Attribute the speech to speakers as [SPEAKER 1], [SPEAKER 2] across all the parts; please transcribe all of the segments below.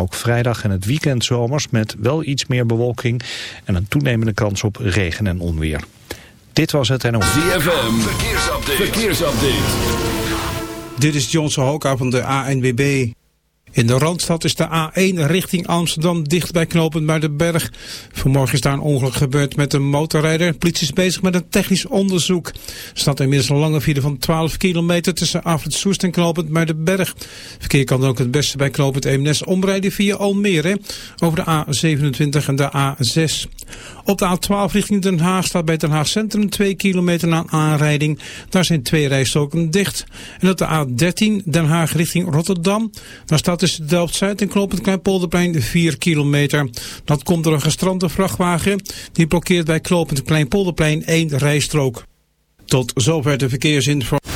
[SPEAKER 1] Ook vrijdag en het weekend zomers met wel iets meer bewolking en een toenemende kans op regen en onweer. Dit was het en
[SPEAKER 2] ZFM, verkeersupdate. verkeersupdate.
[SPEAKER 3] Dit is Johnson Hoka van de ANWB. In de Randstad is de A1 richting Amsterdam dicht bij knooppunt Berg. Vanmorgen is daar een ongeluk gebeurd met een motorrijder. De politie is bezig met een technisch onderzoek. Er staat inmiddels een lange file van 12 kilometer tussen Afrit Soest en knooppunt Berg. Verkeer kan ook het beste bij knooppunt Eemnes omrijden via Almere over de A27 en de A6. Op de A12 richting Den Haag staat bij Den Haag Centrum 2 kilometer na aanrijding. Daar zijn twee rijstroken dicht. En op de A13 Den Haag richting Rotterdam. Daar staat tussen Delft-Zuid en Knopend Kleinpolderplein 4 kilometer. Dat komt door een gestrande vrachtwagen. Die blokkeert bij Knopend Kleinpolderplein 1 rijstrook. Tot zover de verkeersinformatie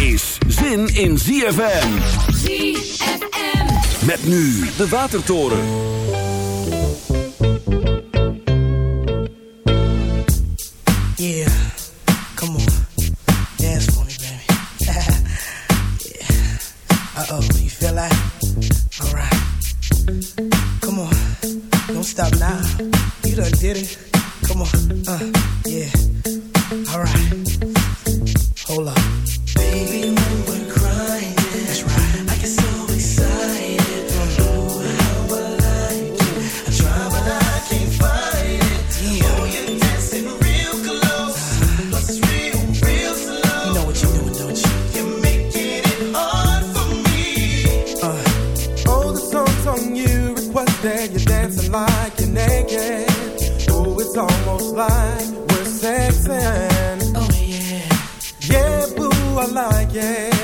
[SPEAKER 2] Is zin in ZFM.
[SPEAKER 4] ZFM.
[SPEAKER 2] Met nu de Watertoren.
[SPEAKER 5] Yeah, come on. Dance for me, baby. yeah. Uh-oh, you feel like? Alright. Come on. Don't stop now. You done did it. Come on. Uh, yeah. yeah.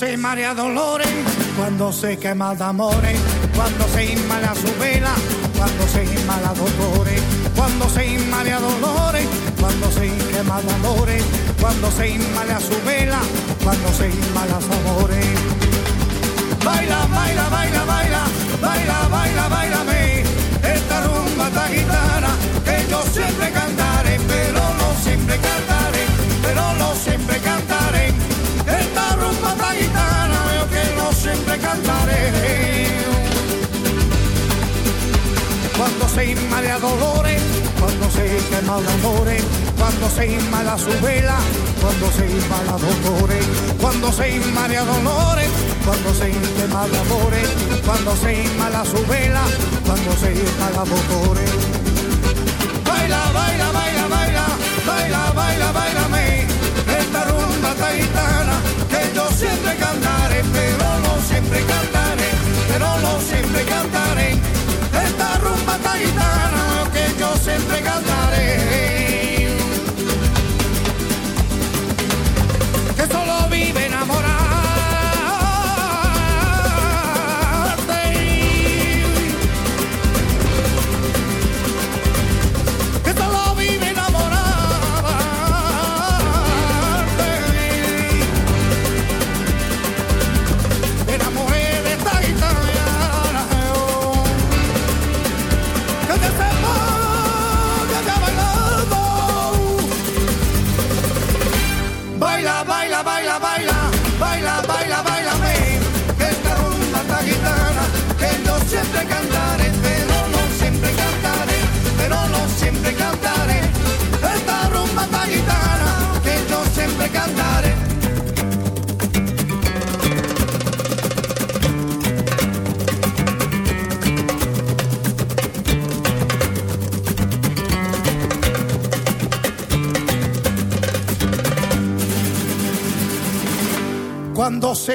[SPEAKER 6] Se marea dolores, cuando se quema de amores, cuando se inmala su vela, cuando se inmala dolores, cuando se inmala dolores, cuando se quema de amores, cuando se inmala su vela, cuando se inmala su amores. Baila, baila, baila, baila, baila, baila, baila, esta rumba, esta guitarra, que yo siempre te cantaré. Cuando se inma de dolores, cuando se quema dolores, cuando se inma la su vela, cuando se inma la dolores, cuando se inma de dolores, cuando se quema dolores, cuando se inma la su vela, cuando se inma la dolores. Baila, baila, baila, baila.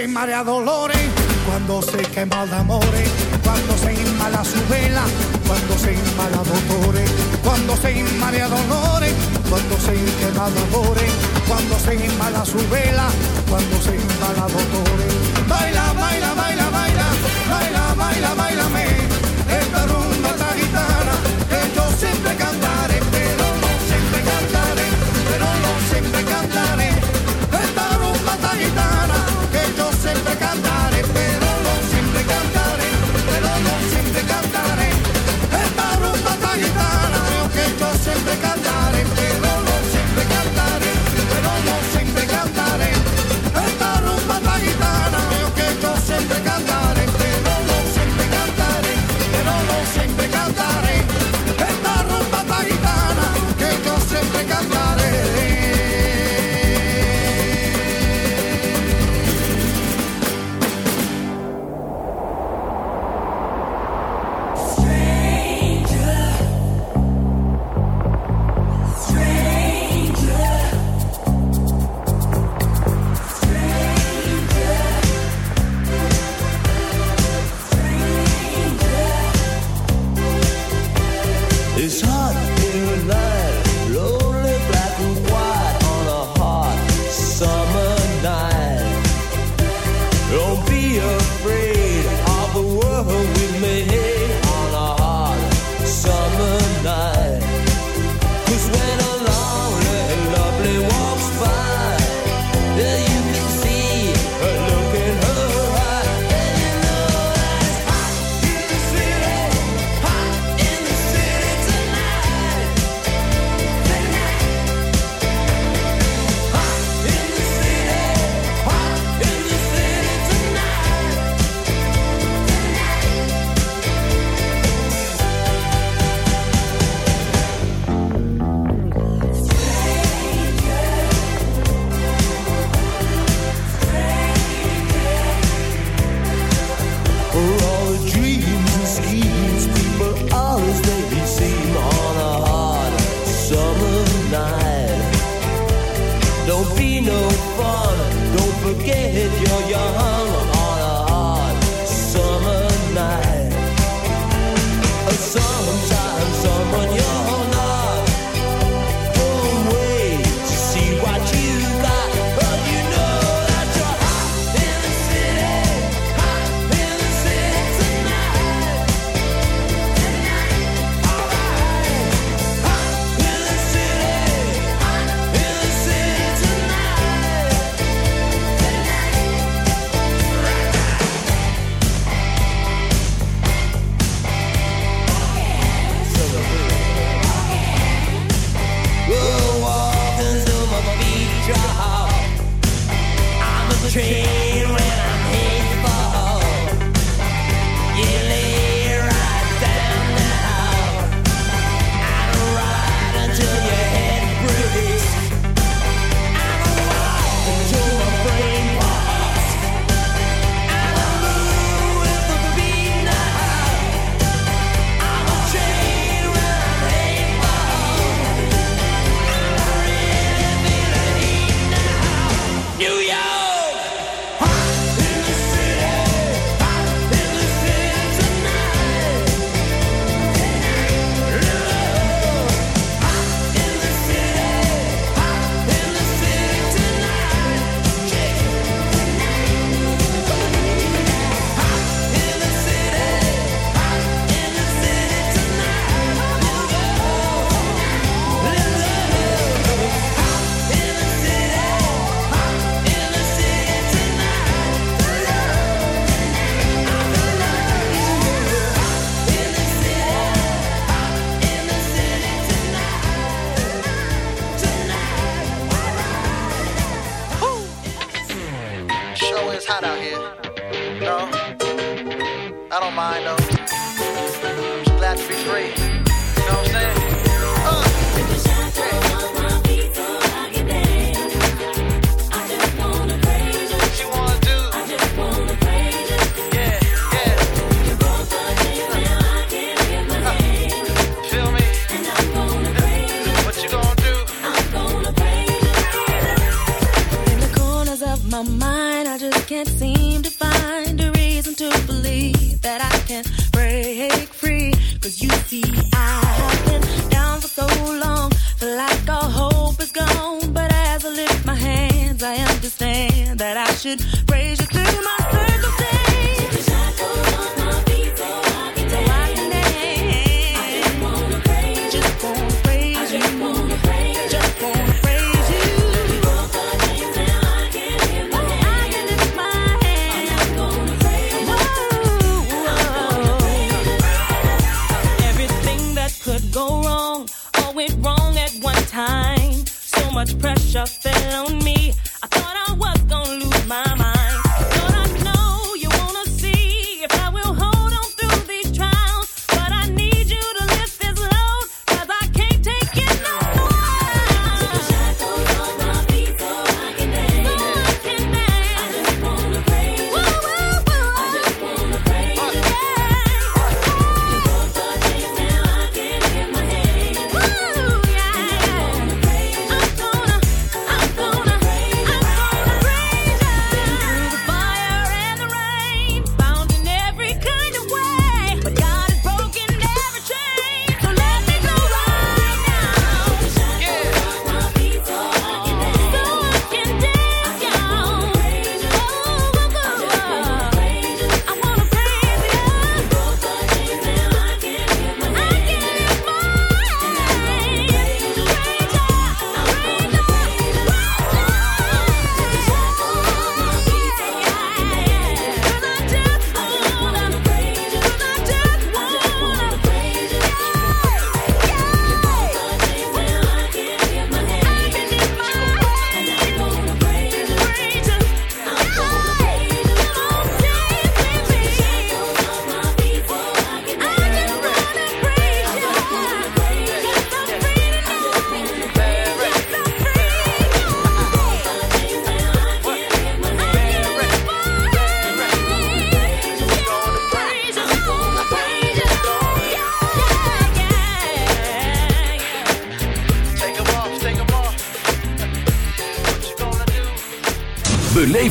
[SPEAKER 6] se marea dolores, cuando se quema el amores, cuando se inmala su vela, cuando se inmala dolores, cuando se inmala dolores, cuando se quema dolores, cuando se inmala su vela, cuando se inmala dolore, Baila, baila, baila, baila.
[SPEAKER 7] Don't be no fun, don't forget you're young.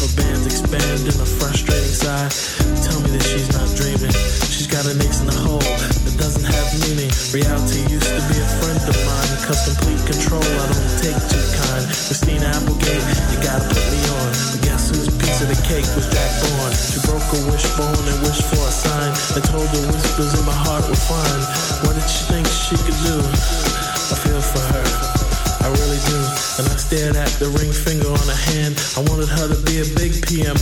[SPEAKER 8] never been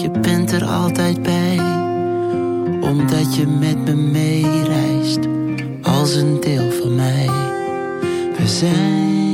[SPEAKER 9] je bent er altijd bij. Omdat je met me meereist als een deel van mij. We zijn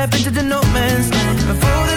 [SPEAKER 10] Step into the no man's land. But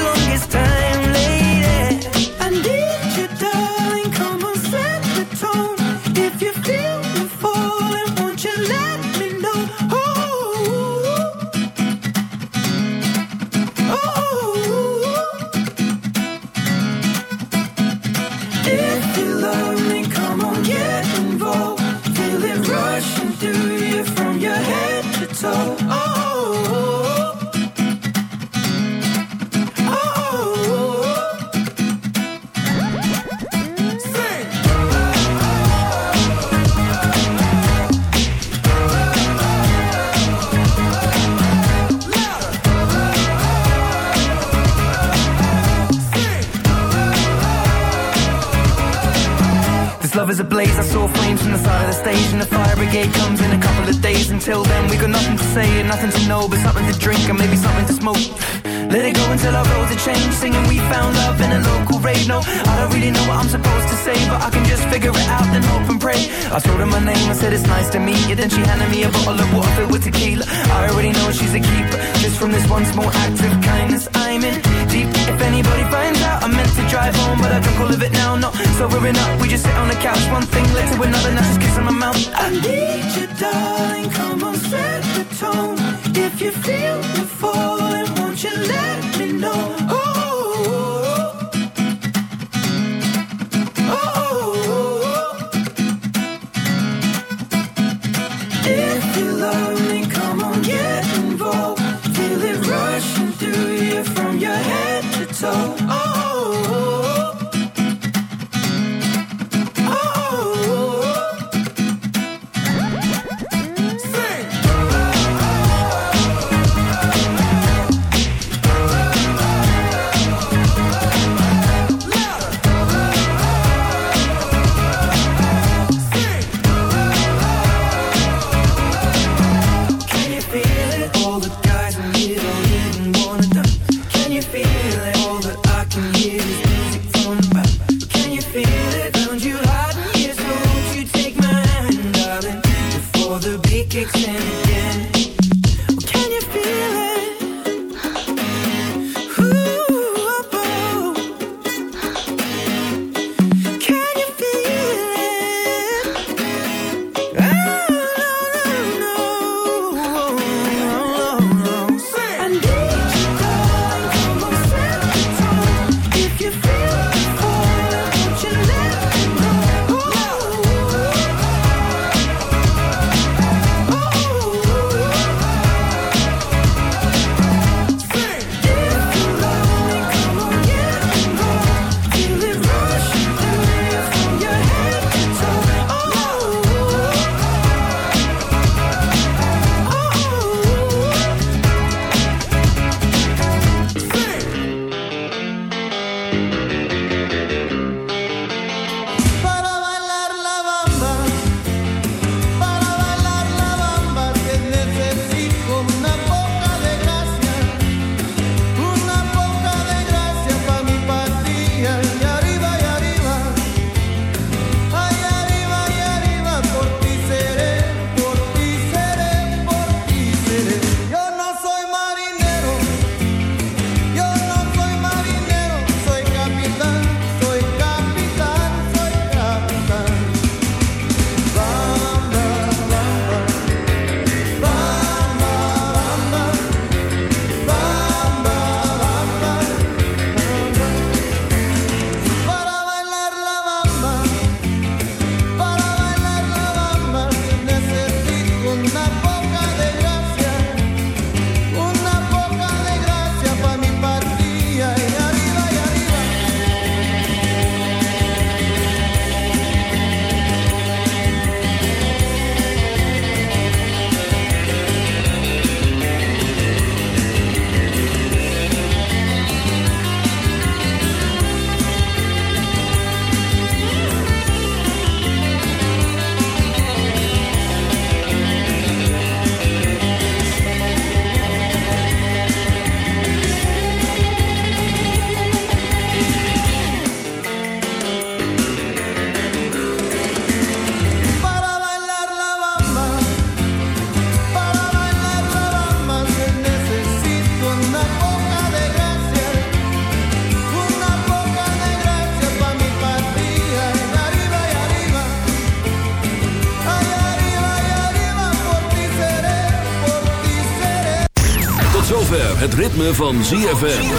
[SPEAKER 2] ritme van ZFM.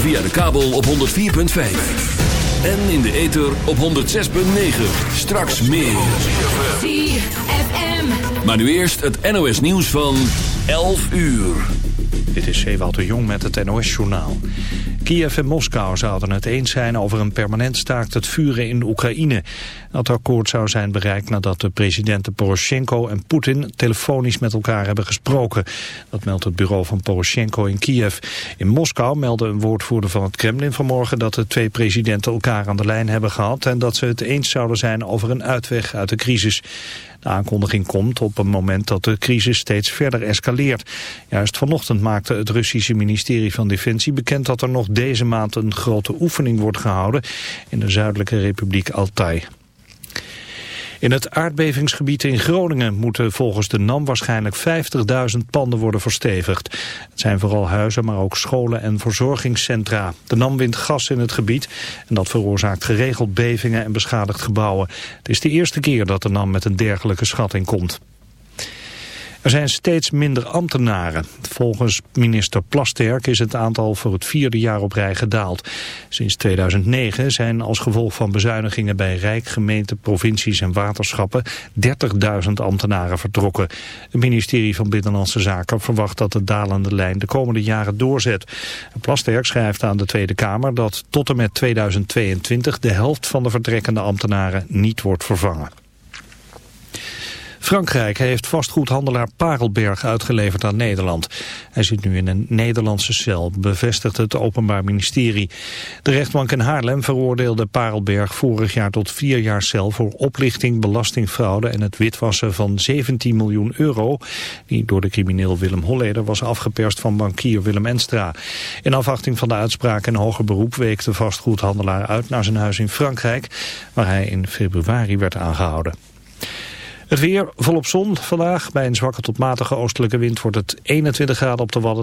[SPEAKER 2] Via de kabel op 104.5. En in de ether op 106.9. Straks meer.
[SPEAKER 4] ZFM.
[SPEAKER 2] Maar nu eerst het NOS nieuws van 11 uur.
[SPEAKER 1] Dit is Ewout de Jong met het NOS-journaal. Kiev en Moskou zouden het eens zijn over een permanent staakt het vuren in Oekraïne. Dat akkoord zou zijn bereikt nadat de presidenten Poroshenko en Poetin telefonisch met elkaar hebben gesproken. Dat meldt het bureau van Poroshenko in Kiev. In Moskou meldde een woordvoerder van het Kremlin vanmorgen dat de twee presidenten elkaar aan de lijn hebben gehad en dat ze het eens zouden zijn over een uitweg uit de crisis. De aankondiging komt op een moment dat de crisis steeds verder escaleert. Juist vanochtend maakte het Russische ministerie van Defensie bekend dat er nog deze maand een grote oefening wordt gehouden in de zuidelijke republiek Altai. In het aardbevingsgebied in Groningen moeten volgens de NAM waarschijnlijk 50.000 panden worden verstevigd. Het zijn vooral huizen, maar ook scholen en verzorgingscentra. De NAM wint gas in het gebied en dat veroorzaakt geregeld bevingen en beschadigd gebouwen. Het is de eerste keer dat de NAM met een dergelijke schatting komt. Er zijn steeds minder ambtenaren. Volgens minister Plasterk is het aantal voor het vierde jaar op rij gedaald. Sinds 2009 zijn als gevolg van bezuinigingen bij Rijk, gemeenten, provincies en waterschappen 30.000 ambtenaren vertrokken. Het ministerie van Binnenlandse Zaken verwacht dat de dalende lijn de komende jaren doorzet. Plasterk schrijft aan de Tweede Kamer dat tot en met 2022 de helft van de vertrekkende ambtenaren niet wordt vervangen. Frankrijk heeft vastgoedhandelaar Parelberg uitgeleverd aan Nederland. Hij zit nu in een Nederlandse cel, bevestigt het Openbaar Ministerie. De rechtbank in Haarlem veroordeelde Parelberg vorig jaar tot vier jaar cel... voor oplichting, belastingfraude en het witwassen van 17 miljoen euro... die door de crimineel Willem Holleder was afgeperst van bankier Willem Enstra. In afwachting van de uitspraak in hoger beroep week de vastgoedhandelaar uit naar zijn huis in Frankrijk... waar hij in februari werd aangehouden. Het weer volop zon vandaag. Bij een zwakke tot matige oostelijke wind wordt het 21 graden op de Wadden